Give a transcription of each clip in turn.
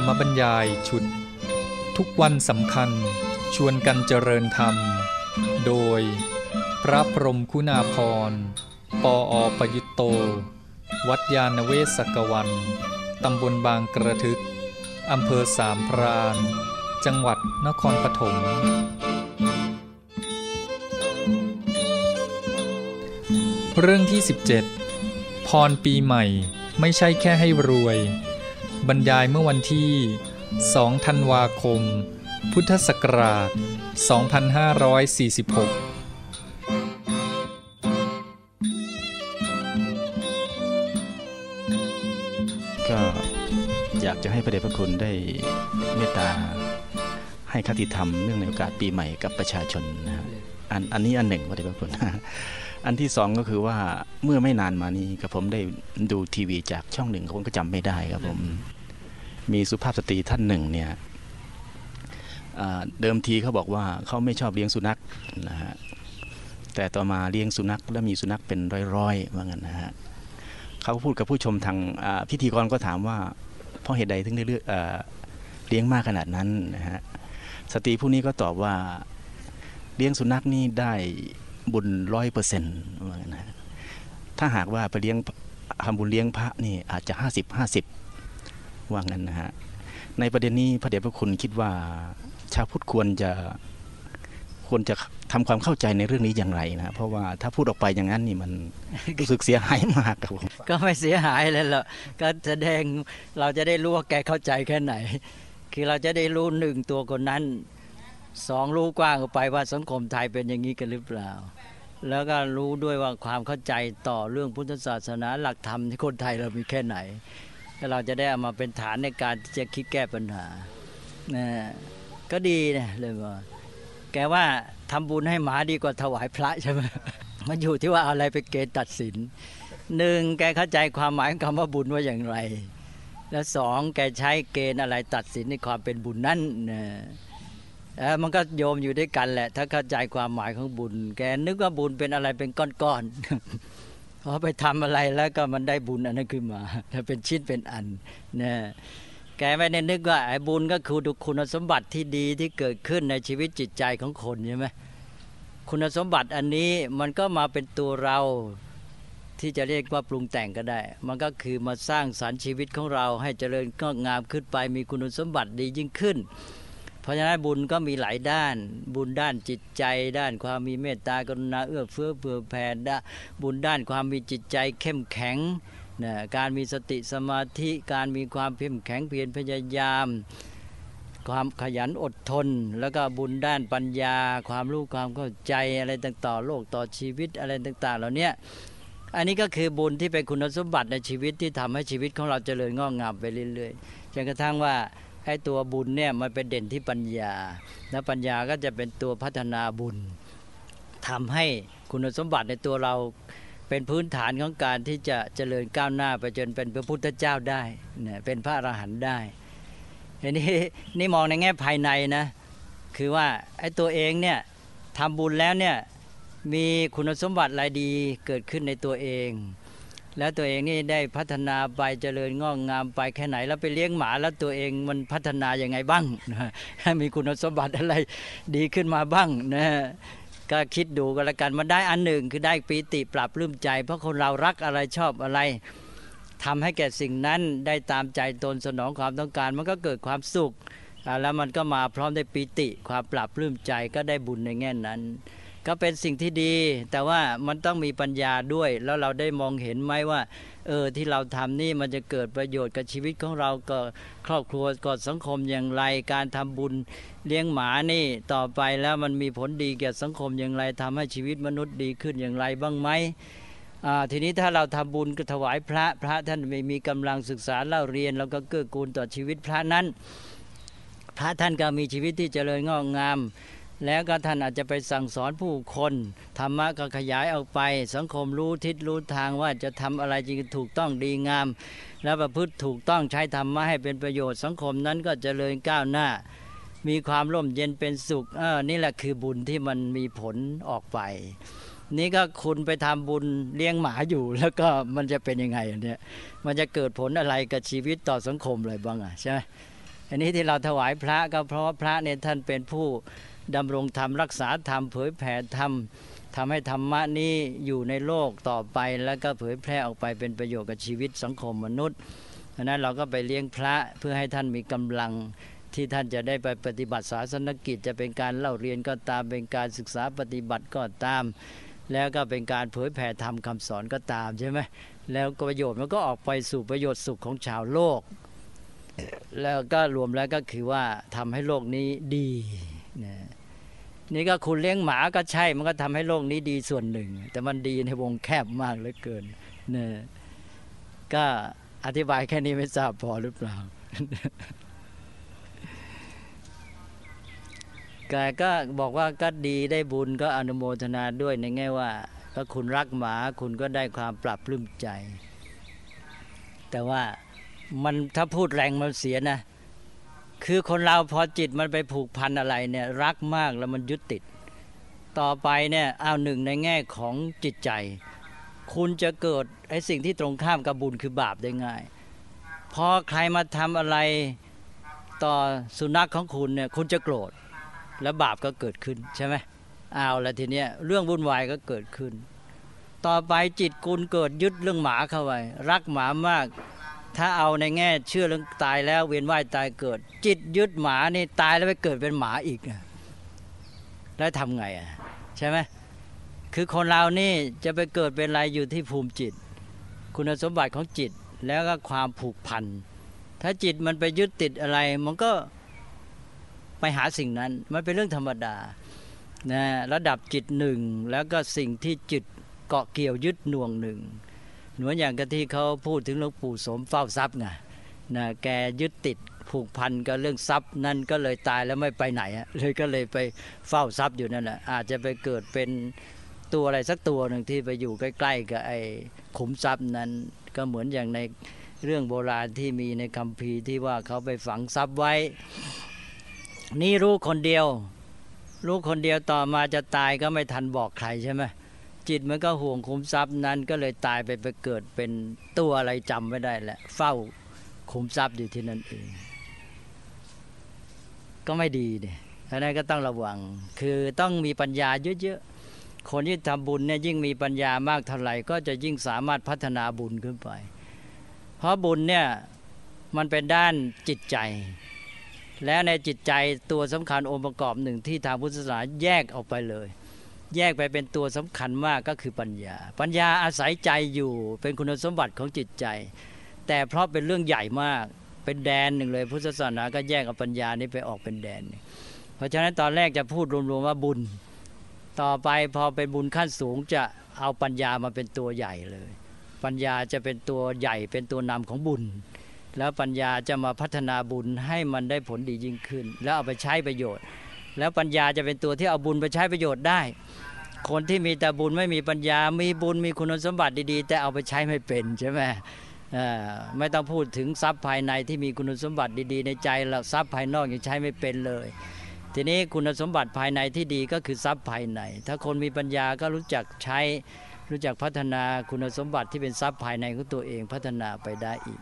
รรมบรรยายชุด ทุกวันสำคัญชวนกันเจริญธรรม โดย พระพรมคุณาพร ปออประยุตโต วัดยาณเวศกวัน ตำบลบางกระทึก อำเภอสามพราน จังหวัดนครปฐมเรื่องที่ 17 พรปีใหม่ไม่ใช่แค่ให้รวย บรรยายเมื่อวันที่ 2 ธันวาคม พุทธศักราช 2546ก็อยากจะให้พระเดชพระคุณได้เมตตาให้คติธรรมเนื่องในโอกาสปีใหม่กับประชาชนนะอันอันนี้อันหนึ่งพระเดชพระคุณ อันที่สองก็คือว่า เมื่อไม่นานมานี้กับผมได้ดูทีวีจากช่องหนึ่งผมก็จำไม่ได้ครับผมมีสุภาพสตรีท่านหนึ่งเนี่ยอ่าเดิมทีเขาบอกว่าเขาไม่ชอบเลี้ยงสุนัขนะฮะแต่ต่อมาเลี้ยงสุนัขแล้วมีสุนัขเป็นร้อยๆว่างั้นนะฮะเขาพูดกับผู้ชมทางอ่าพิธีกรก็ถามว่าเพราะเหตุใดถึงได้เลือกเอ่อเลี้ยงมากขนาดนั้นนะฮะสตรีผู้นี้ก็ตอบว่าเลี้ยงสุนัขนี่ได้บุญร้อยเปอร์เซ็นต์นะฮะ ถ้าหากว่าไปเลี้ยงทำบุญเลี้ยงพระนี่อาจจะห้าสิบห้าสิบว่างั้นนะฮะ ในประเด็นนี้พระเดชพระคุณคิดว่าชาวพุทธควรจะควรจะทำความเข้าใจในเรื่องนี้อย่างไรนะเพราะว่าถ้าพูดออกไปอย่างนั้นนี่มันรู้สึกเสียหายมากครับผมก็ไม่เสียหายเลยหรอกก็แสดงเราจะได้รู้ว่าแกเข้าใจแค่ไหน คือเราจะได้รู้หนึ่งตัวคนนั้นสองรู้กว้างออกไปว่าสังคมไทยเป็นอย่างนี้กันหรือเปล่า แล้วก็รู้ด้วยว่าความเข้าใจต่อเรื่องพุทธศาสนาหลักธรรมที่คนไทยเรามีแค่ไหนแล้วเราจะได้เอามาเป็นฐานในการที่จะคิดแก้ปัญหานะก็ดีนะเลยว่าแกว่าทำบุญให้หมาดีกว่าถวายพระใช่ไหมมันอยู่ที่ว่าอะไรไปเกณฑ์ตัดสินหนึ่งแกเข้าใจความหมายของคำว่าบุญว่าอย่างไร และสองแกใช้เกณฑ์อะไรตัดสินในความเป็นบุญนั่นนะ มันก็โยมอยู่ด้วยกันแหละ ถ้าเข้าใจความหมายของบุญ แกนึกว่าบุญเป็นอะไรเป็นก้อนๆพอไปทำอะไรแล้วก็มันได้บุญอันนั้นขึ้นมาถ้าเป็นชิ้นเป็นอันนะแกไม่ได้นึกว่าไอ้บุญก็คือดูคุณสมบัติที่ดีที่เกิดขึ้นในชีวิตจิตใจของคนใช่ไหมคุณสมบัติอันนี้มันก็มาเป็นตัวเราที่จะเรียกว่าปรุงแต่งก็ได้ มันก็คือมาสร้างสรรค์ชีวิตของเราให้เจริญก็งามขึ้นไปมีคุณสมบัติดียิ่งขึ้น เพราะฉะนั้นบุญก็มีหลายด้าน บุญด้านจิตใจ ด้านความมีเมตตากรุณาเอื้อเฟื้อเผื่อแผ่ด้บุญด้านความมีจิตใจเข้มแข็งนะการมีสติสมาธิการมีความเข้มแข็งเพียรพยายาม ความขยันอดทน แล้วก็บุญด้านปัญญา ความรู้ความเข้าใจอะไรต่างๆโลกต่อชีวิตอะไรต่าง ๆ เหล่านี้อันนี้ก็คือบุญที่เป็นคุณสมบัติในชีวิตที่ทำให้ชีวิตของเราเจริญงอกงามไปเรื่อยๆจนกระทั่งว่า ไอ้ตัวบุญเนี่ยมันเป็นเด่นที่ปัญญา แล้วปัญญาก็จะเป็นตัวพัฒนาบุญทำให้คุณสมบัติในตัวเราเป็นพื้นฐานของการที่จะเจริญก้าวหน้าไปจนเป็นพระพุทธเจ้าได้เนี่ยเป็นพระอรหันต์ได้อันนี้นี่มองในแง่ภายในนะคือว่าไอ้ตัวเองเนี่ยทำบุญแล้วเนี่ยมีคุณสมบัติอะไรดีเกิดขึ้นในตัวเอง แล้วตัวเองนี่ได้พัฒนาไปเจริญงอกงามไปแค่ไหน แล้วไปเลี้ยงหมาแล้วตัวเองมันพัฒนาอย่างไงบ้างนะมีคุณสมบัติอะไรดีขึ้นมาบ้างนะก็คิดดูกันละกันมันได้อันหนึ่งคือได้ปีติปรับปลื้มใจ เพราะคนเรารักอะไรชอบอะไรทำให้แก่สิ่งนั้นได้ตามใจตนสนองความต้องการ มันก็เกิดความสุข แล้วมันก็มาพร้อมได้ปีติความปรับปลื้มใจก็ได้บุญในแง่นั้น ก็เป็นสิ่งที่ดี แต่ว่ามันต้องมีปัญญาด้วย แล้วเราได้มองเห็นไหมว่า เออที่เราทำนี่มันจะเกิดประโยชน์กับชีวิตของเราก็ครอบครัวก็สังคมอย่างไร การทำบุญเลี้ยงหมานี่ต่อไปแล้วมันมีผลดีแก่สังคมอย่างไรทำให้ชีวิตมนุษย์ดีขึ้นอย่างไรบ้างไหมทีนี้ถ้าเราทำบุญก็ถวายพระพระท่านไม่มีกำลังศึกษาเล่าเรียนแล้วก็เกื้อกูลต่อชีวิตพระนั้น พระท่านก็มีชีวิตที่เจริญงอกงาม แล้วก็ท่านอาจจะไปสั่งสอนผู้คนธรรมะก็ขยายออกไป สังคมรู้ทิศรู้ทางว่าจะทำอะไรจริงถูกต้องดีงาม แล้วประพฤติถูกต้องใช้ธรรมะให้เป็นประโยชน์สังคมนั้นก็เจริญก้าวหน้า มีความร่มเย็นเป็นสุขเออนี่แหละคือบุญที่มันมีผลออกไป นี่ก็คุณไปทำบุญเลี้ยงหมาอยู่ แล้วก็มันจะเป็นยังไงอันเนี้ยมันจะเกิดผลอะไรกับชีวิตต่อสังคมเลยบ้างอะใช่ไหมอันนี้ที่เราถวายพระก็เพราะว่าพระเนี่ยท่านเป็นผู้ ดำรงธรรมรักษาธรรมเผยแผ่ธรรมทำให้ธรรมะนี้อยู่ในโลกต่อไป แล้วก็เผยแพร่ออกไปเป็นประโยชน์กับชีวิตสังคมมนุษย์ดังนั้นเราก็ไปเลี้ยงพระเพื่อให้ท่านมีกำลังที่ท่านจะได้ไปปฏิบัติศาสนกิจ จะเป็นการเล่าเรียนก็ตามเป็นการศึกษาปฏิบัติก็ตาม แล้วก็เป็นการเผยแผ่ธรรมคำสอนก็ตามใช่ไหมแล้วประโยชน์มันก็ออกไปสู่ประโยชน์สุขของชาวโลก แล้วก็รวมแล้วก็คือว่าทำให้โลกนี้ดี นะนี่ก็คุณเลี้ยงหมาก็ใช่ มันก็ทำให้โลกนี้ดีส่วนหนึ่ง แต่มันดีในวงแคบมากเหลือเกินนะก็อธิบายแค่นี้ไม่ทราบพอหรือเปล่ากายก็บอกว่าก็ดีได้บุญก็อนุโมทนาด้วยในแง่ว่าถ้าคุณรักหมาคุณก็ได้ความปรับปลื้มใจ แต่ว่ามันถ้าพูดแรงมันเสียนะ คือคนเราพอจิตมันไปผูกพันอะไรเนี่ยรักมากแล้วมันยึดติด ต่อไปเนี่ยเอาหนึ่งในแง่ของจิตใจ คุณจะเกิดไอ้สิ่งที่ตรงข้ามกับบุญคือบาปได้ง่าย พอใครมาทำอะไรต่อสุนัขของคุณเนี่ยคุณจะโกรธ แล้วบาปก็เกิดขึ้นใช่ไหมเอาแล้วทีเนี้ยเรื่องวุ่นวายก็เกิดขึ้น ต่อไปจิตคุณเกิดยึดเรื่องหมาเข้าไปรักหมามาก ถ้าเอาในแง่เชื่อเรื่องตายแล้วเวียนว่ายตายเกิด จิตยึดหมานี่ตายแล้วไปเกิดเป็นหมาอีกอะแล้วทำไงอะใช่ไหมคือคนเรานี่จะไปเกิดเป็นอะไรอยู่ที่ภูมิจิต คุณสมบัติของจิตแล้วก็ความผูกพันถ้าจิตมันไปยึดติดอะไร มันก็ไปหาสิ่งนั้น มันเป็นเรื่องธรรมดานะระดับจิตหนึ่งแล้วก็สิ่งที่จิตเกาะเกี่ยวยึดน่วงหนึ่ง เหมือนอย่างกับที่เขาพูดถึงหลวงปู่สมเฝ้าทรัพย์ไงนะแกยึดติดผูกพันกับเรื่องทรัพย์นั่นก็เลยตายแล้วไม่ไปไหนเลยก็เลยไปเฝ้าทรัพย์อยู่นั่นแหละอาจจะไปเกิดเป็นตัวอะไรสักตัวหนึ่งที่ไปอยู่ใกล้ ๆ กับไอ้ขุมทรัพย์นั้นก็เหมือนอย่างในเรื่องโบราณที่มีในคัมภีร์ที่ว่าเขาไปฝังทรัพย์ไว้ นี่รู้คนเดียว รู้คนเดียวต่อมาจะตายก็ไม่ทันบอกใครใช่ไหม จิตมันก็ห่วงคุมทรัพย์นั้นก็เลยตายไปไปเกิดเป็นตัวอะไรจำไม่ได้แหละเฝ้าคุมทรัพย์อยู่ที่นั่นเอง ก็ไม่ดีเนี่ยเพราะนั้นก็ต้องระวัง คือต้องมีปัญญาเยอะๆ คนที่ทำบุญเนี่ยยิ่งมีปัญญามากเท่าไหร่ ก็จะยิ่งสามารถพัฒนาบุญขึ้นไป เพราะบุญเนี่ยมันเป็นด้านจิตใจ และในจิตใจตัวสำคัญองค์ประกอบหนึ่งที่ทางพุทธศาสนาแยกออกไปเลย แยกไปเป็นตัวสำคัญมากก็คือปัญญา ปัญญาอาศัยใจอยู่เป็นคุณสมบัติของจิตใจ แต่เพราะเป็นเรื่องใหญ่มากเป็นแดนหนึ่งเลย พุทธศาสนาก็แยกเอาปัญญานี้ไปออกเป็นแดน เพราะฉะนั้นตอนแรกจะพูดรวมๆว่าบุญ ต่อไปพอเป็นบุญขั้นสูงจะเอาปัญญามาเป็นตัวใหญ่เลย ปัญญาจะเป็นตัวใหญ่เป็นตัวนำของบุญ แล้วปัญญาจะมาพัฒนาบุญให้มันได้ผลดียิ่งขึ้น แล้วเอาไปใช้ประโยชน์ แล้วปัญญาจะเป็นตัวที่เอาบุญไปใช้ประโยชน์ได้ คนที่มีแต่บุญไม่มีปัญญา มีบุญมีคุณสมบัติดีๆ แต่เอาไปใช้ไม่เป็นใช่ไหมไม่ต้องพูดถึงทรัพย์ภายในที่มีคุณสมบัติดีๆ ในใจแล้วทรัพย์ภายนอกยังใช้ไม่เป็นเลย ทีนี้คุณสมบัติภายในที่ดีก็คือทรัพย์ภายใน ถ้าคนมีปัญญาก็รู้จักใช้รู้จักพัฒนาคุณสมบัติที่เป็นทรัพย์ภายในของตัวเองพัฒนาไปได้อีก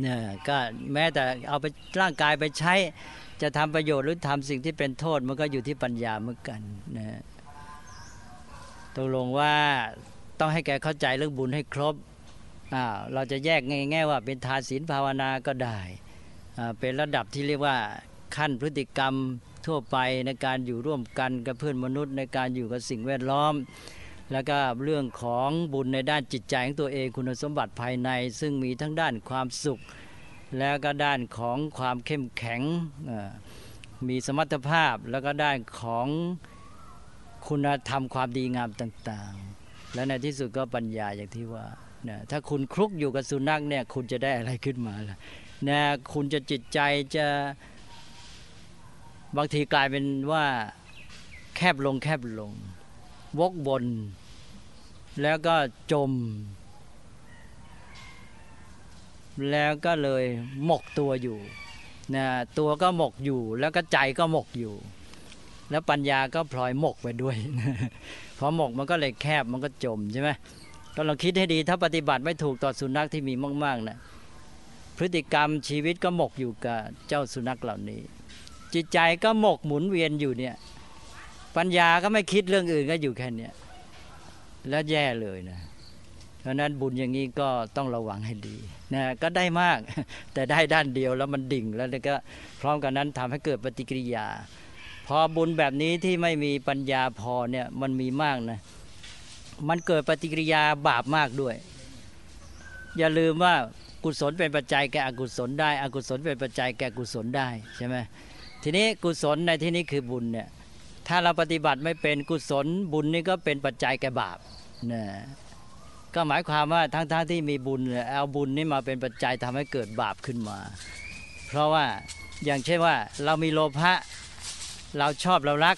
เนี่ยก็แม้แต่เอาไปร่างกายไปใช้ จะทำประโยชน์หรือทำสิ่งที่เป็นโทษมันก็อยู่ที่ปัญญาเหมือนกันนะตกลงว่าต้องให้แกเข้าใจเรื่องบุญให้ครบเราจะแยกง่ายๆว่าเป็นทานศีลภาวนาก็ได้เป็นระดับที่เรียกว่าขั้นพฤติกรรมทั่วไปในการอยู่ร่วมกันกับเพื่อนมนุษย์ในการอยู่กับสิ่งแวดล้อม แล้วก็เรื่องของบุญในด้านจิตใจของตัวเองคุณสมบัติภายใน ซึ่งมีทั้งด้านความสุข แล้วก็ด้านของความเข้มแข็งมีสมรรถภาพแล้วก็ด้านของคุณธรรมความดีงามต่างๆ และในที่สุดก็ปัญญาอย่างที่ว่านะถ้าคุณคลุกอยู่กับสุนัขเนี่ยคุณจะได้อะไรขึ้นมาล่ะนะคุณจะจิตใจจะบางทีกลายเป็นว่าแคบลงแคบลง วกบน แล้วก็จม แล้วก็เลยหมกตัวอยู่นะตัวก็หมกอยู่ แล้วก็ใจก็หมกอยู่ แล้วปัญญาก็พลอยหมกไปด้วยพอหมกมันก็เลยแคบมันก็จมใช่ไหมก็ลองคิดให้ดีถ้าปฏิบัติไม่ถูกต่อสุนัขที่มีมากๆนะพฤติกรรมชีวิตก็หมกอยู่กับเจ้าสุนัขเหล่านี้ จิตใจก็หมกหมุนเวียนอยู่เนี่ย ปัญญาก็ไม่คิดเรื่องอื่นก็อยู่แค่เนี้ย แล้วแย่เลยนะเพราะนั้นบุญอย่างนี้ก็ต้องระวังให้ดีนะก็ได้มากแต่ได้ด้านเดียวแล้วมันดิ่งแล้วก็พร้อมกันนั้นทำให้เกิดปฏิกิริยา พอบุญแบบนี้ที่ไม่มีปัญญาพอเนี่ยมันมีมากนะมันเกิดปฏิกิริยาบาปมากด้วย อย่าลืมว่ากุศลเป็นปัจจัยแก่อกุศลได้ อกุศลเป็นปัจจัยแก่กุศลได้ใช่ไหมทีนี้กุศลในที่นี้คือบุญเนี่ย ถ้าเราปฏิบัติไม่เป็นกุศลบุญนี่ก็เป็นปัจจัยแก่บาปนะก็หมายความว่าทั้งๆทที่มีบุญเอาบุญนี่มาเป็นปัจจัยทำให้เกิดบาปขึ้นมา เพราะว่าอย่างเช่นว่าเรามีโลภะเราชอบเรารัก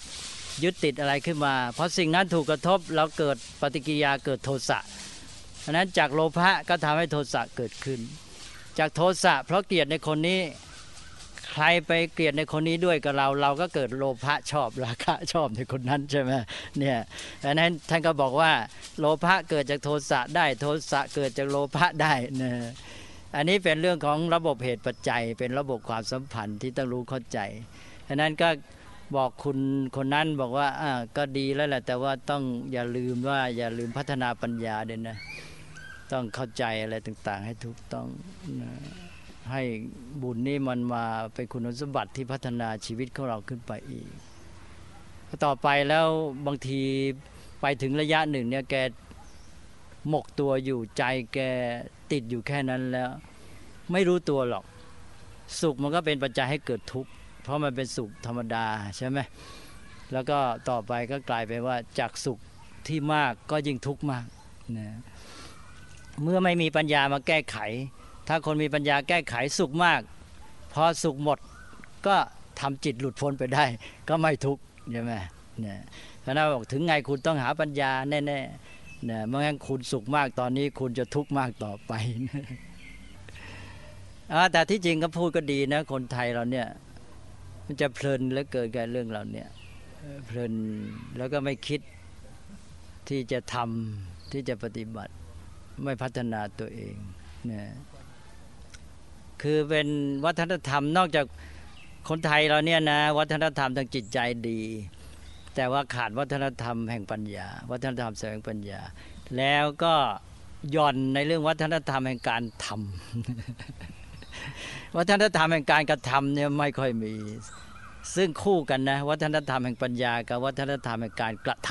ยึดติดอะไรขึ้นมา เพราะสิ่งนั้นถูกกระทบเราเกิดปฏิกิริยาเกิดโทสะเพราะนั้นจากโลภะก็ทำให้โทสะเกิดขึ้น จากโทสะเพราะเกลียดในคนนี้ ใครไปเกลียดในคนนี้ด้วยกับเรา เราก็เกิดโลภะชอบราคะชอบในคนนั้นใช่ไหมเนี่ยดังนั้นท่านก็บอกว่า โลภะเกิดจากโทสะได้โทสะเกิดจากโลภะได้นะอันนี้เป็นเรื่องของระบบเหตุปัจจัย เป็นระบบความสัมพันธ์ที่ต้องรู้เข้าใจดังนั้นก็บอกคุณคนนั้นบอกว่าอ่าก็ดีแล้วแหละแต่ว่าต้องอย่าลืมว่าอย่าลืมพัฒนาปัญญาเด่นนะต้องเข้าใจอะไรต่าง ๆ ให้ถูกต้องนะ ให้บุญนี่มันมาเป็นคุณสมบัติที่พัฒนาชีวิตของเราขึ้นไปอีก ต่อไปแล้วบางทีไปถึงระยะหนึ่งเนี่ยแกหมกตัวอยู่ใจแกติดอยู่แค่นั้นแล้ว ไม่รู้ตัวหรอก สุขมันก็เป็นปัจจัยให้เกิดทุกข์เพราะมันเป็นสุขธรรมดาใช่ไหมแล้วก็ต่อไปก็กลายเป็นว่าจากสุขที่มากก็ยิ่งทุกข์มากนะเมื่อไม่มีปัญญามาแก้ไข ถ้าคนมีปัญญาแก้ไขสุขมาก พอสุขหมดก็ทำจิตหลุดพ้นไปได้ ก็ไม่ทุกข์ใช่ไหมเนี่ยพระนาบอกถึงไงคุณต้องหาปัญญาแน่ๆเนี่ยเมื่องั้นคุณสุขมากตอนนี้คุณจะทุกข์มากต่อไปแต่ที่จริงก็พูดก็ดีนะ คนไทยเราเนี่ยมันจะเพลินแล้วเกิดกับเรื่องเราเนี่ยเพลินแล้วก็ไม่คิดที่จะทำที่จะปฏิบัติไม่พัฒนาตัวเองนะ คือเป็นวัฒนธรรมนอกจากคนไทยเราเนี่ยนะ วัฒนธรรมทางจิตใจดี แต่ว่าขาดวัฒนธรรมแห่งปัญญา วัฒนธรรมแสวงปัญญา แล้วก็ย่อนในเรื่องวัฒนธรรมแห่งการทำวัฒนธรรมแห่งการกระทำเนี่ยไม่ค่อยมีซึ่งคู่กันนะ วัฒนธรรมแห่งปัญญา กับวัฒนธรรมแห่งการกระท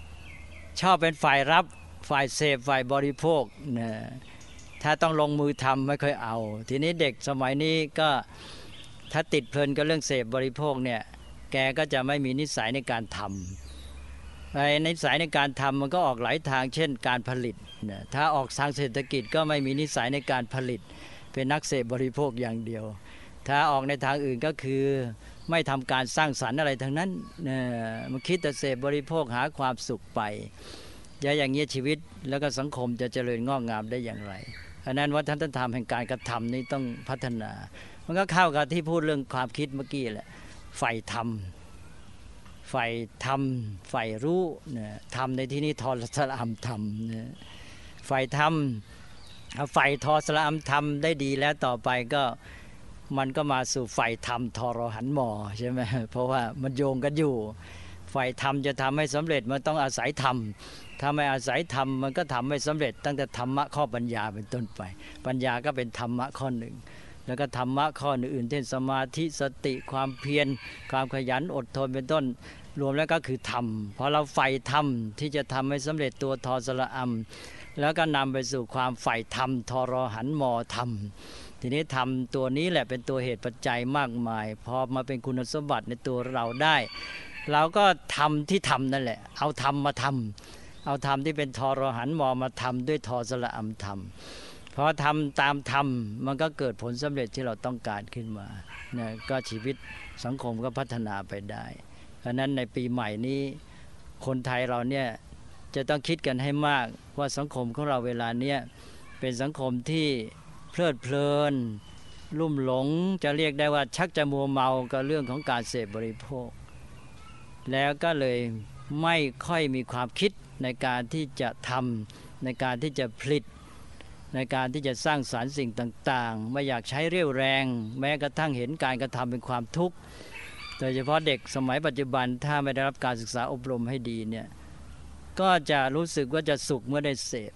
ำชอบเป็นฝ่ายรับฝ่ายเสพฝ่ายบริโภคนะ ถ้าต้องลงมือทำไม่ค่อยเอา ทีนี้เด็กสมัยนี้ก็ถ้าติดเพลินกับเรื่องเสพบริโภคเนี่ยแกก็จะไม่มีนิสัยในการทำในนิสัยในการทำมันก็ออกหลายทาง เช่น การผลิต ถ้าออกทางเศรษฐกิจก็ไม่มีนิสัยในการผลิต เป็นนักเสพบริโภคอย่างเดียว ถ้าออกในทางอื่นก็คือไม่ทำการสร้างสรรค์อะไรทั้งนั้นนมันคิดแต่เสพบริโภคหาความสุขไปจะอย่างเงี้ยชีวิตแล้วก็สังคมจะเจริญงอกงามได้อย่างไร ราะนั้นวัฒนธรรมแห่งการกระทำนี้ต้องพัฒนา มันก็เข้ากับที่พูดเรื่องความคิดเมื่อกี้แหละใฝ่ธรรมใฝ่ธรรมใฝ่รู้เนี่ยธรรมในที่นี้ทอสละอัมธรรมนี่ยธรรมฝ่ทอสละอัมธรรมได้ดีแล้วต่อไปก็มันก็มาสู่ใฝ่ธรรมทอรหันหมอใช่ไหมเพราะว่ามันโยงกันอยู่ ใฝ่ธรรมจะทำให้สำเร็จมันต้องอาศัยธรรมถ้าไม่อาศัยธรรมมันก็ทำไม่สำเร็จ ตั้งแต่ธรรมะข้อปัญญาเป็นต้นไป ปัญญาก็เป็นธรรมะข้อหนึ่ง แล้วก็ธรรมะข้ออื่นเช่นสมาธิสติความเพียรความขยันอดทนเป็นต้น รวมแล้วก็คือธรรมพอเราใฝ่ธรรมที่จะทำให้สำเร็จตัวทอสละอัมแล้วก็นำไปสู่ความใฝ่ธรรมทรหันมอธรรมทีนี้ธรรมตัวนี้แหละเป็นตัวเหตุปัจจัยมากมาย พอมาเป็นคุณสมบัติในตัวเราได้ เราก็ทำที่ทำนั่นแหละ เอาธรรมาทำเอาธรรมที่เป็นทอรหันมอมาทำด้วยทอสละอัมธรรมพอทำตามธรรมมันก็เกิดผลสำเร็จที่เราต้องการขึ้นมาเนี่ยก็ชีวิตสังคมก็พัฒนาไปได้ เพราะนั้นในปีใหม่นี้คนไทยเราเนี่ยจะต้องคิดกันให้มากว่าสังคมของเราเวลาเนี้ยเป็นสังคมที่เพลิดเพลิน ลุ่มหลงจะเรียกได้ว่าชักจะมัวเมากับเรื่องของการเสพบริโภค แล้วก็เลยไม่ค่อยมีความคิดในการที่จะทำในการที่จะผลิต ในการที่จะสร้างสารรค์สิ่งต่างๆ ไม่อยากใช้เรี่ยวแรง แม้กระทั่งเห็นการกระทำเป็นความทุกข์โดยเฉพาะเด็กสมัยปัจจุบันถ้าไม่ได้รับการศึกษาอบรมให้ดีเนี่ยก็จะรู้สึกว่าจะสุขเมื่อได้เสพ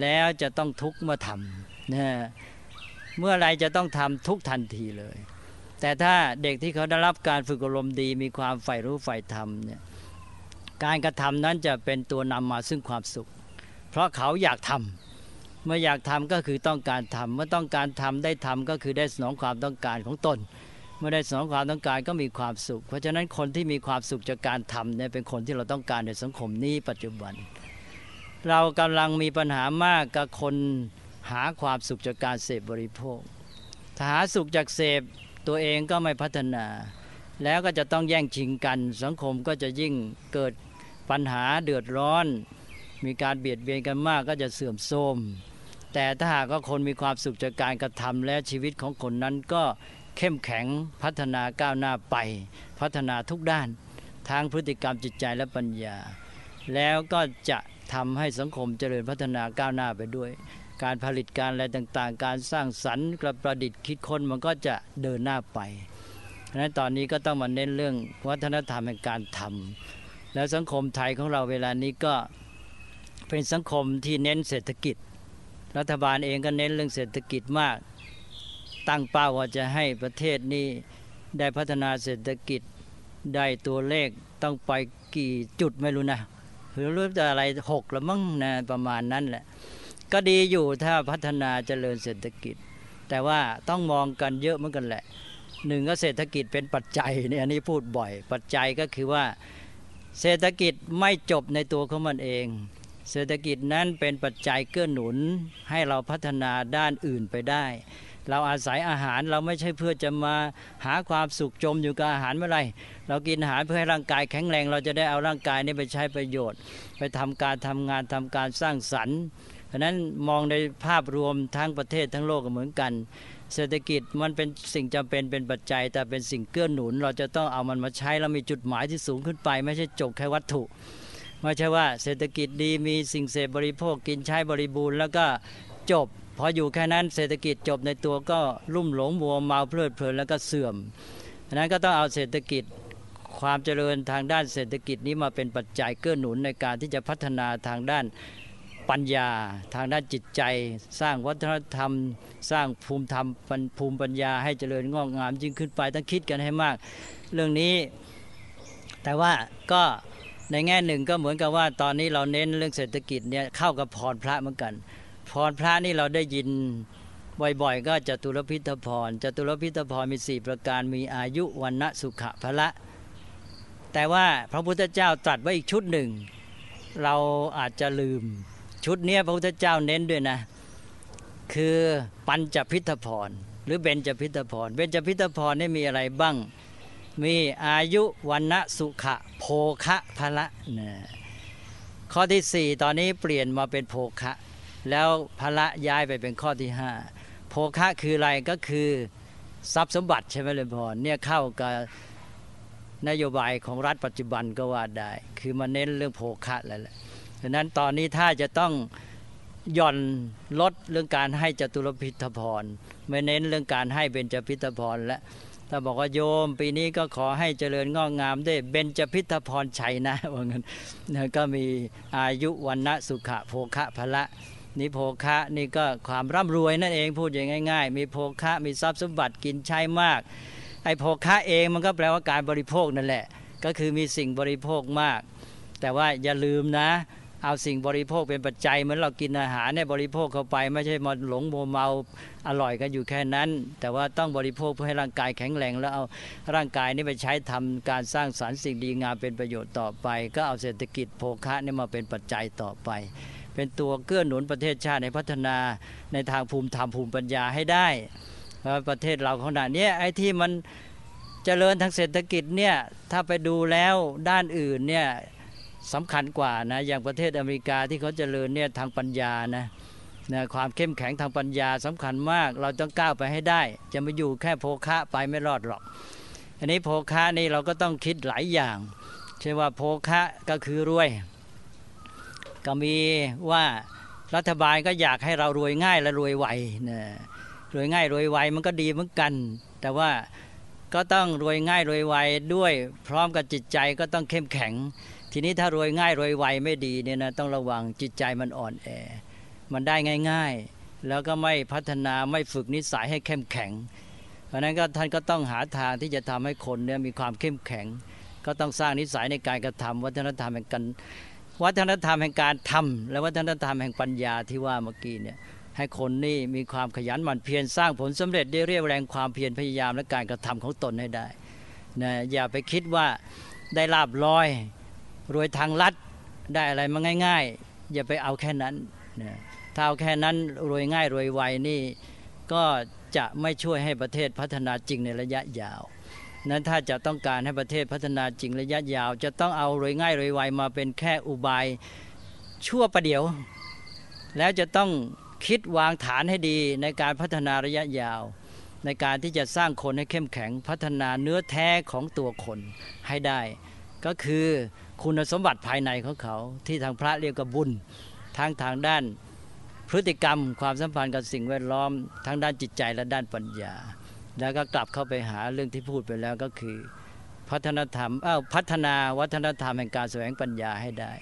แล้วจะต้องทุกข์เมื่อทำนะเมื่อไรจะต้องทำทุกทันทีเลย แต่ถ้าเด็กที่เขาได้รับการฝึกอบรมดี มีความใฝ่รู้ใฝ่ธรรมเนี่ยการกระทำนั้นจะเป็นตัวนำมาซึ่งความสุข เพราะเขาอยากทำเมื่ออยากทำก็คือต้องการทำเมื่อต้องการทำได้ทำก็คือได้สนองความต้องการของตน เมื่อได้สนองความต้องการก็มีความสุข เพราะฉะนั้นคนที่มีความสุขจากการทำเนี่ยเป็นคนที่เราต้องการในสังคมนี้ปัจจุบัน เรากำลังมีปัญหามากกับคนหาความสุขจากการเสพบริโภค ถ้าหาสุขจากเสพ ตัวเองก็ไม่พัฒนา แล้วก็จะต้องแย่งชิงกัน สังคมก็จะยิ่งเกิดปัญหาเดือดร้อน มีการเบียดเบียนกันมากก็จะเสื่อมโทรมแต่ถ้าหากว่าคนมีความสุขจากการกระทำและชีวิตของคนนั้นก็เข้มแข็งพัฒนาก้าวหน้าไป พัฒนาทุกด้านทางพฤติกรรมจิตใจและปัญญา แล้วก็จะทำให้สังคมเจริญพัฒนาก้าวหน้าไปด้วย การผลิตการอะไรต่างๆ การสร้างสรรค์กระประดิษฐ์คิดค้นมันก็จะเดินหน้าไปฉะนั้นตอนนี้ก็ต้องมาเน้นเรื่องวัฒนธรรมแห่งการทำแล้วสังคมไทยของเราเวลานี้ก็เป็นสังคมที่เน้นเศรษฐกิจ รัฐบาลเองก็เน้นเรื่องเศรษฐกิจมาก ตั้งเป้าว่าจะให้ประเทศนี้ได้พัฒนาเศรษฐกิจได้ตัวเลขต้องไปกี่จุดไม่รู้นะหรือรู้จะอะไรหกหรือมั้งนะประมาณนั้นแหละ ก็ดีอยู่ถ้าพัฒนาเจริญเศรษฐกิจ แต่ว่าต้องมองกันเยอะเหมือนกันแหละหนึ่งก็เศรษฐกิจเป็นปัจจัยเนี่ยอันนี้พูดบ่อย ปัจจัยก็คือว่า เศรษฐกิจไม่จบในตัวของมันเอง เศรษฐกิจนั้นเป็นปัจจัยเกื้อหนุนให้เราพัฒนาด้านอื่นไปได้ เราอาศัยอาหารเราไม่ใช่เพื่อจะมาหาความสุขจมอยู่กับอาหารเมื่อไรเรากินอาหารเพื่อให้ร่างกายแข็งแรง เราจะได้เอาร่างกายนี้ไปใช้ประโยชน์ ไปทำการทำงานทำการสร้างสรรค์ ราะนั้นมองในภาพรวมทั้งประเทศทั้งโลกก็เหมือนกัน เศรษฐกิจมันเป็นสิ่งจำเป็นเป็นปัจจัย แต่เป็นสิ่งเกื้อหนุน เราจะต้องเอามันมาใช้แล้วมีจุดหมายที่สูงขึ้นไป ไม่ใช่จบแค่วัตถุไม่ใช่ว่าเศรษฐกิจดีมีสิ่งเสพบริโภคกินใช้บริบูรณ์ แล้วก็จบพออยู่แค่นั้นเศรษฐกิจจบในตัวก็ลุ่มหลงมัวเมาเพลิดเพลินแล้วก็เสื่อมดังนั้นก็ต้องเอาเศรษฐกิจความเจริญทางด้านเศรษฐกิจนี้มาเป็นปัจจัยเกื้อหนุนในการที่จะพัฒนาทางด้าน ปัญญา ทางด้านจิตใจ สร้างวัฒนธรรม สร้างภูมิธรรมภูมิปัญญาให้เจริญงอกงามยิ่งขึ้นไปต้องคิดกันให้มาก เรื่องนี้ แต่ว่าก็ในแง่หนึ่งก็เหมือนกับว่าตอนนี้เราเน้นเรื่องเศรษฐกิจเนี่ยเข้ากับพรพระเหมือนกันพรพระนี่เราได้ยินบ่อยๆ ก็จตุรพิทพรจตุรพิทพรมีสี่ประการมีอายุวันณะสุขะพละ แต่ว่าพระพุทธเจ้าตรัสไว้อีกชุดหนึ่ง เราอาจจะลืม ชุดนี้พระพุทธเจ้าเน้นด้วยนะ คือปัญจพิทพรหรือเบญจพิทพรเบญจพิทพรนี่มีอะไรบ้าง มีอายุวันณะสุขะโภคะพละนะข้อที่สี่ตอนนี้เปลี่ยนมาเป็นโภคะ แล้วพละย้ายไปเป็นข้อที่ห้าโภคะคืออะไรก็คือทรัพย์สมบัติใช่ไหมเลยพรเนี่ยเข้ากับนโยบายของรัฐปัจจุบันก็ว่าได้ คือมาเน้นเรื่องโภคะแล้วแหละ ฉะนั้นตอนนี้ถ้าจะต้องย่อนลดเรื่องการให้จตุรพิทพรไม่เน้นเรื่องการให้เบญจพิทพรแล้วถ้าบอกว่าโยม ปีนี้ก็ขอให้เจริญงอกงามด้วยเบญจพิทพรชัยนะว่างั้นก็มีอายุวันณะสุขะโภคะพละนี่โภคะนี่ก็ความร่ำรวยนั่นเองพูดอย่างง่าย ๆ มีโภคะมีทรัพย์สมบัติกินใช้มาก ไอโภคะเองมันก็แปลว่าการบริโภคนั่นแหละ ก็คือมีสิ่งบริโภคมาก แต่ว่าอย่าลืมนะ เอาสิ่งบริโภคเป็นปัจจัยเหมือนเรากินอาหารเนี่ยบริโภคเข้าไป ไม่ใช่มาหลงโมเมาอร่อยกันอยู่แค่นั้น แต่ว่าต้องบริโภคเพื่อให้ร่างกายแข็งแรงแล้วเอาร่างกายนี้ไปใช้ทำการสร้างสารรค์สิ่งดีงามเป็นประโยชน์ต่อไป ก็เอาเศรษฐกิจโภคะนี่มาเป็นปัจจัยต่อไป เป็นตัวเกื้อหนุนประเทศชาติในพัฒนาในทางภูมิธรรมภูมิปัญญาให้ได้เพราะประเทศเราขนาดนี้ไอ้ที่มันเจริญทางเศรษฐกิจเนี่ยถ้าไปดูแล้วด้านอื่นเนี่ย สำคัญกว่านะอย่างประเทศอเมริกาที่เขาเจริญเนี่ยทางปัญญานะนะความเข้มแข็งทางปัญญาสำคัญมาก เราต้องก้าวไปให้ได้ จะมาอยู่แค่โภคะไปไม่รอดหรอก อันนี้โภคะนี่เราก็ต้องคิดหลายอย่างเช่นว่าโภคะก็คือรวย ก็มีว่ารัฐบาลก็อยากให้เรารวยง่ายและรวยไวนะรวยง่ายรวยไวมันก็ดีเหมือนกัน แต่ว่าก็ต้องรวยง่ายรวยไวด้วยพร้อมกับจิตใจก็ต้องเข้มแข็ง ทีนี้ถ้ารวยง่ายรวยไวไม่ดีเนี่ยนะต้องระวังจิตใจมันอ่อนแอ มันได้ง่าย ๆ แล้วก็ไม่พัฒนาไม่ฝึกนิสัยให้เข้มแข็ง เพราะนั้นก็ท่านก็ต้องหาทางที่จะทำให้คนเนี่ยมีความเข้มแข็ง ก็ต้องสร้างนิสัยในการกระทำวัฒนธรรมแห่งการวัฒนธรรมแห่งการทำและวัฒนธรรมแห่งปัญญาที่ว่าเมื่อกี้เนี่ยให้คนนี่มีความขยันหมั่นเพียรสร้างผลสำเร็จได้เรียกแรงความเพียรพยายามและการกระทำของตนให้ได้นะอย่าไปคิดว่าได้ลาบลอย รวยทางลัดได้อะไรมาง่าย ๆ อย่าไปเอาแค่นั้นนะถ้าเอาแค่นั้นรวยง่ายรวยไวนี่ก็จะไม่ช่วยให้ประเทศพัฒนาจริงในระยะยาว นั้นถ้าจะต้องการให้ประเทศพัฒนาจริงระยะยาว จะต้องเอารวยง่ายรวยไวมาเป็นแค่อุบายชั่วประเดี๋ยว แล้วจะต้องคิดวางฐานให้ดีในการพัฒนาระยะยาว ในการที่จะสร้างคนให้เข้มแข็งพัฒนาเนื้อแท้ของตัวคนให้ได้ ก็คือ คุณสมบัติภายในของเขา ที่ทางพระเรียกว่าบุญทั้งทางด้านพฤติกรรม ความสัมพันธ์กับสิ่งแวดล้อมทั้งด้านจิตใจและด้านปัญญา แล้วก็กลับเข้าไปหาเรื่องที่พูดไปแล้วก็คือ พัฒนธรรมอ้าพัฒนาวัฒนธรรมแห่งการแสวงปัญญาให้ได้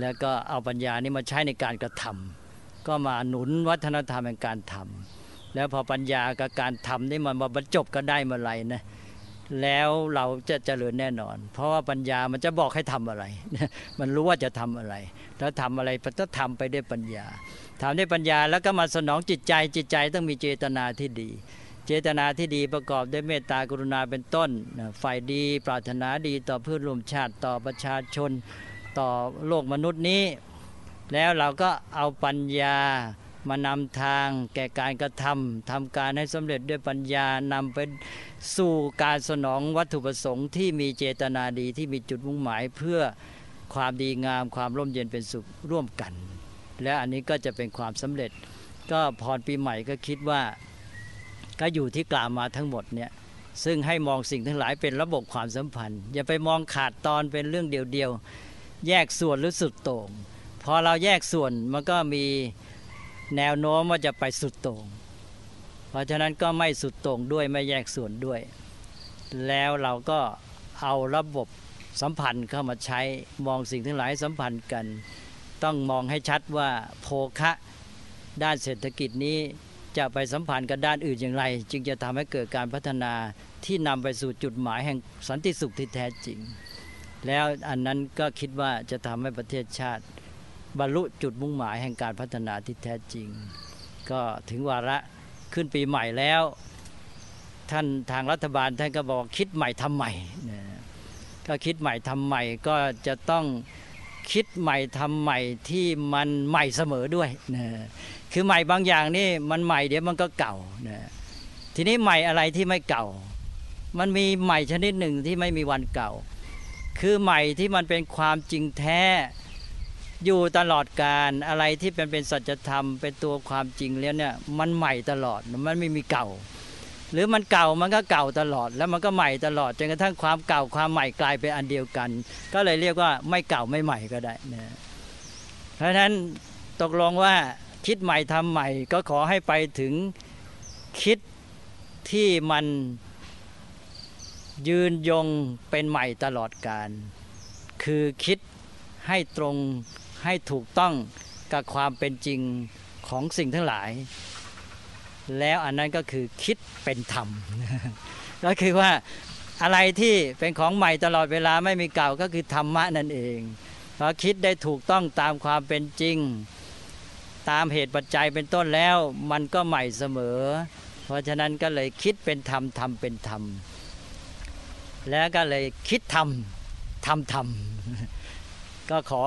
แล้วก็เอาปัญญานี้มาใช้ในการกระทำก็มาหนุนวัฒนธรรมแห่งการทำแล้วพอปัญญากับการทำนี่มันมาบรรจบก็ได้เมื่อไหร่นะ แล้วเราจะเจริญแน่นอน เพราะว่าปัญญามันจะบอกให้ทำอะไร มันรู้ว่าจะทำอะไรแล้วทำอะไรก็ทำไปด้วยปัญญาทำด้วยปัญญาแล้วก็มาสนองจิตใจจิตใจต้องมีเจตนาที่ดี เจตนาที่ดีประกอบด้วยเมตตากรุณาเป็นต้นฝ่ายดีปรารถนาดีต่อเพื่อนร่วมชาติต่อประชาชนต่อโลกมนุษย์นี้ แล้วเราก็เอาปัญญา มานำทางแก่การกระทำทำการให้สำเร็จด้วยปัญญานำไปสู่การสนองวัตถุประสงค์ที่มีเจตนาดีที่มีจุดมุ่งหมายเพื่อความดีงามความร่มเย็นเป็นสุขร่วมกัน และอันนี้ก็จะเป็นความสำเร็จ ก็พรปีใหม่ก็คิดว่าก็อยู่ที่กล่าวมาทั้งหมดเนี่ยซึ่งให้มองสิ่งทั้งหลายเป็นระบบความสัมพันธ์ อย่าไปมองขาดตอนเป็นเรื่องเดียวๆแยกส่วนหรือสุดโต่งพอเราแยกส่วนมันก็มี แนวโน้มว่าจะไปสุดโต่งเพราะฉะนั้นก็ไม่สุดโต่งด้วยไม่แยกส่วนด้วย แล้วเราก็เอาระบบสัมพันธ์เข้ามาใช้มองสิ่งทั้งหลายสัมพันธ์กัน ต้องมองให้ชัดว่าโภคะด้านเศรษฐกิจนี้จะไปสัมพันธ์กับด้านอื่นอย่างไร จึงจะทำให้เกิดการพัฒนาที่นำไปสู่จุดหมายแห่งสันติสุขที่แท้จริง แล้วอันนั้นก็คิดว่าจะทำให้ประเทศชาติ บรรลุจุดมุ่งหมายแห่งการพัฒนาที่แท้จริง ก็ถึงวาระขึ้นปีใหม่แล้ว ท่านทางรัฐบาลท่านก็บอกคิดใหม่ทำใหม่ก็คิดใหม่ทำใหม่ก็จะต้องคิดใหม่ทำใหม่ที่มันใหม่เสมอด้วยนะคือใหม่บางอย่างนี่มันใหม่เดี๋ยวมันก็เก่านะทีนี้ใหม่อะไรที่ไม่เก่า มันมีใหม่ชนิดหนึ่งที่ไม่มีวันเก่า คือใหม่ที่มันเป็นความจริงแท้ อยู่ตลอดการอะไรที่เป็นเป็นสัจธรรมเป็นตัวความจริงแล้วเนี่ยมันใหม่ตลอดมันไม่มีเก่า หรือมันเก่ามันก็เก่าตลอด แล้วมันก็ใหม่ตลอดจนกระทั่งความเก่าความใหม่กลายเป็นอันเดียวกัน ก็เลยเรียกว่าไม่เก่าไม่ใหม่ก็ได้นะเพราะฉะนั้นตกลงว่าคิดใหม่ทำใหม่ก็ขอให้ไปถึงคิดที่มันยืนยงเป็นใหม่ตลอดการ คือคิดให้ตรง ให้ถูกต้องกับความเป็นจริงของสิ่งทั้งหลาย แล้วอันนั้นก็คือคิดเป็นธรรม ก็คือว่าอะไรที่เป็นของใหม่ตลอดเวลาไม่มีเก่าก็คือธรรมะนั่นเองพอคิดได้ถูกต้องตามความเป็นจริง ตามเหตุปัจจัยเป็นต้นแล้ว มันก็ใหม่เสมอ เพราะฉะนั้นก็เลยคิดเป็นธรรมทำเป็นธรรม แล้วก็เลยคิดทำทำทำ ก็ขอ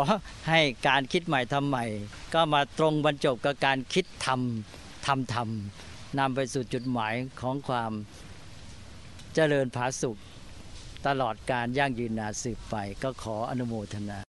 ให้การคิดใหม่ทำใหม่ ก็มาตรงบรรจบกับการคิดทำทำทำนำไปสู่จุดหมายของความเจริญผาสุข ตลอดการยั่งยืนนานสืบไป ก็ขออนุโมทนา